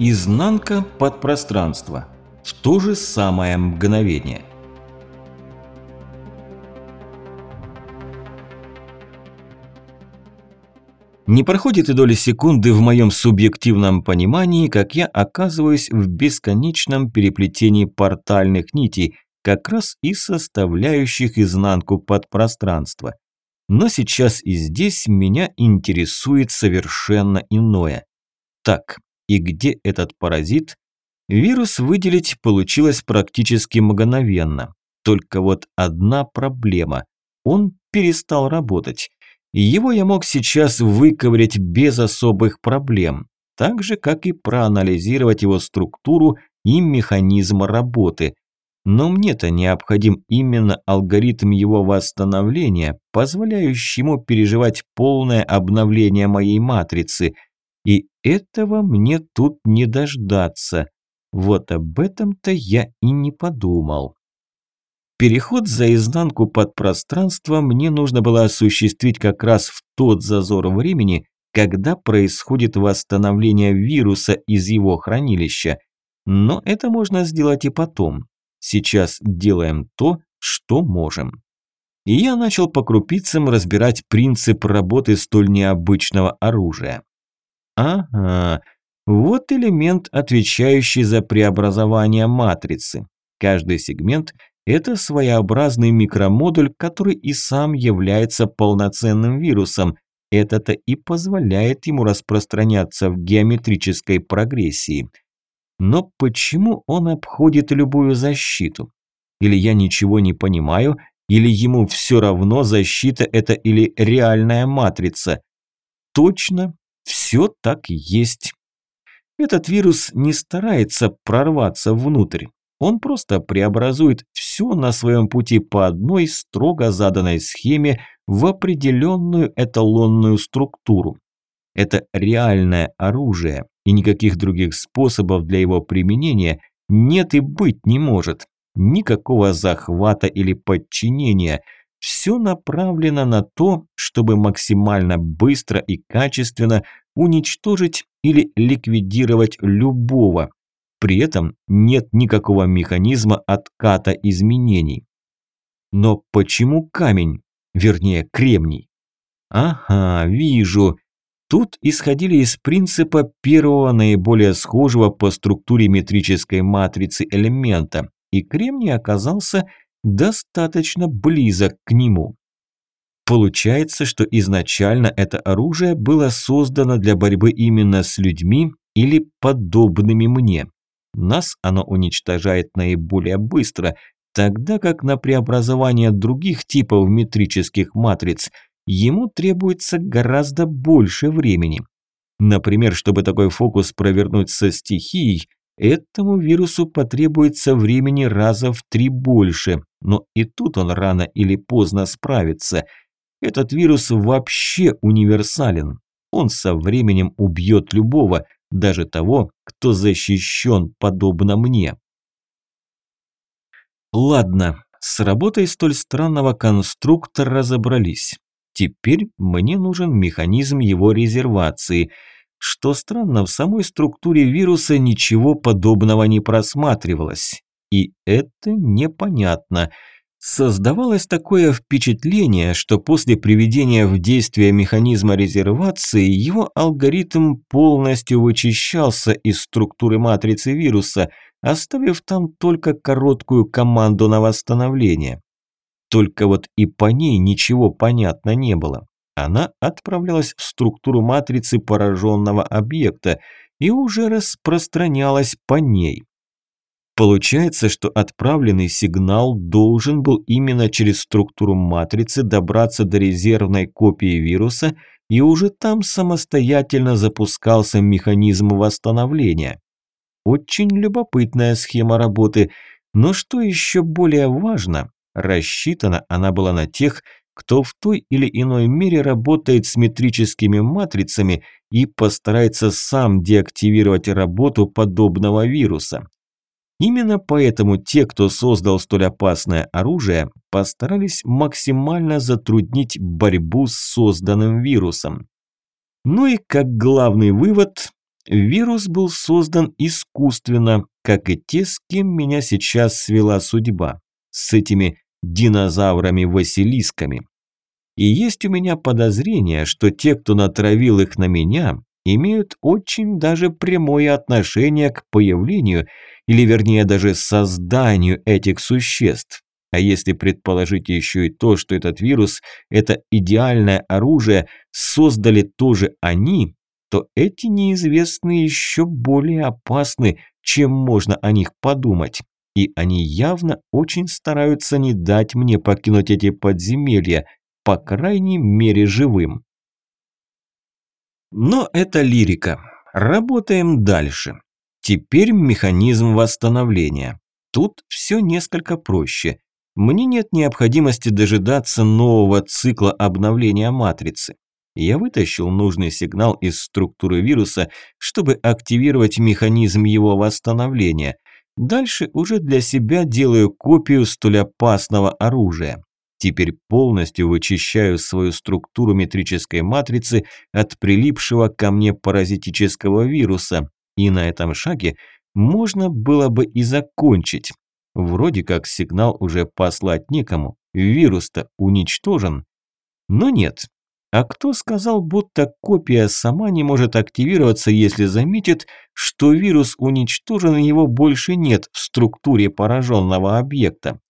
Изнанка подпространства. В то же самое мгновение. Не проходит и доли секунды в моем субъективном понимании, как я оказываюсь в бесконечном переплетении портальных нитей, как раз и составляющих изнанку подпространства. Но сейчас и здесь меня интересует совершенно иное. Так, и где этот паразит, вирус выделить получилось практически мгновенно. Только вот одна проблема – он перестал работать. Его я мог сейчас выковырять без особых проблем, так же, как и проанализировать его структуру и механизм работы. Но мне-то необходим именно алгоритм его восстановления, позволяющий ему переживать полное обновление моей матрицы – этого мне тут не дождаться. Вот об этом-то я и не подумал. Переход за изнанку под пространство мне нужно было осуществить как раз в тот зазор времени, когда происходит восстановление вируса из его хранилища. Но это можно сделать и потом. Сейчас делаем то, что можем. И я начал по крупицам разбирать принцип работы столь необычного оружия. Ага, вот элемент, отвечающий за преобразование матрицы. Каждый сегмент – это своеобразный микромодуль, который и сам является полноценным вирусом. Это-то и позволяет ему распространяться в геометрической прогрессии. Но почему он обходит любую защиту? Или я ничего не понимаю, или ему все равно защита это или реальная матрица? Точно, все так есть. Этот вирус не старается прорваться внутрь. Он просто преобразует все на своем пути по одной строго заданной схеме в определенную эталонную структуру. Это реальное оружие, и никаких других способов для его применения нет и быть не может. Никакого захвата или подчинения – все направлено на то, чтобы максимально быстро и качественно уничтожить или ликвидировать любого. При этом нет никакого механизма отката изменений. Но почему камень? Вернее, кремний. Ага, вижу. Тут исходили из принципа первого наиболее схожего по структуре метрической матрицы элемента, и кремний оказался достаточно близок к нему. Получается, что изначально это оружие было создано для борьбы именно с людьми или подобными мне. Нас оно уничтожает наиболее быстро, тогда как на преобразование других типов метрических матриц ему требуется гораздо больше времени. Например, чтобы такой фокус провернуть со стихией, Этому вирусу потребуется времени раза в три больше, но и тут он рано или поздно справится. Этот вирус вообще универсален. Он со временем убьет любого, даже того, кто защищен подобно мне. Ладно, с работой столь странного конструктора разобрались. Теперь мне нужен механизм его резервации – что странно, в самой структуре вируса ничего подобного не просматривалось. И это непонятно. Создавалось такое впечатление, что после приведения в действие механизма резервации его алгоритм полностью вычищался из структуры матрицы вируса, оставив там только короткую команду на восстановление. Только вот и по ней ничего понятно не было она отправлялась в структуру матрицы пораженного объекта и уже распространялась по ней. Получается, что отправленный сигнал должен был именно через структуру матрицы добраться до резервной копии вируса и уже там самостоятельно запускался механизм восстановления. Очень любопытная схема работы, но что еще более важно, рассчитана она была на тех, кто в той или иной мере работает с метрическими матрицами и постарается сам деактивировать работу подобного вируса. Именно поэтому те, кто создал столь опасное оружие, постарались максимально затруднить борьбу с созданным вирусом. Ну и как главный вывод, Вирус был создан искусственно, как и те, с кем меня сейчас свела судьба. С этими динозаврами-василисками. И есть у меня подозрение, что те, кто натравил их на меня, имеют очень даже прямое отношение к появлению, или вернее даже созданию этих существ. А если предположить еще и то, что этот вирус, это идеальное оружие, создали тоже они, то эти неизвестные еще более опасны, чем можно о них подумать. И они явно очень стараются не дать мне покинуть эти подземелья, по крайней мере живым. Но это лирика. Работаем дальше. Теперь механизм восстановления. Тут все несколько проще. Мне нет необходимости дожидаться нового цикла обновления матрицы. Я вытащил нужный сигнал из структуры вируса, чтобы активировать механизм его восстановления. Дальше уже для себя делаю копию столь опасного оружия. Теперь полностью вычищаю свою структуру метрической матрицы от прилипшего ко мне паразитического вируса. И на этом шаге можно было бы и закончить. Вроде как сигнал уже послать некому, вирус-то уничтожен. Но нет, а кто сказал, будто копия сама не может активироваться, если заметит, что вирус уничтожен и его больше нет в структуре пораженного объекта?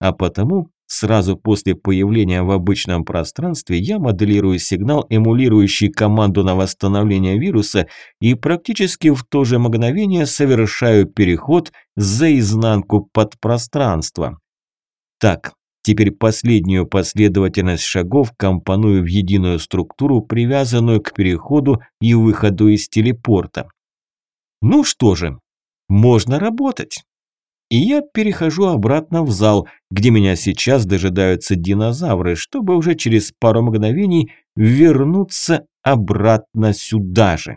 А потому сразу после появления в обычном пространстве я моделирую сигнал, эмулирующий команду на восстановление вируса и практически в то же мгновение совершаю переход за изнанку подпространства. Так, Теперь последнюю последовательность шагов компоную в единую структуру, привязанную к переходу и выходу из телепорта. Ну что же, можно работать. И я перехожу обратно в зал, где меня сейчас дожидаются динозавры, чтобы уже через пару мгновений вернуться обратно сюда же.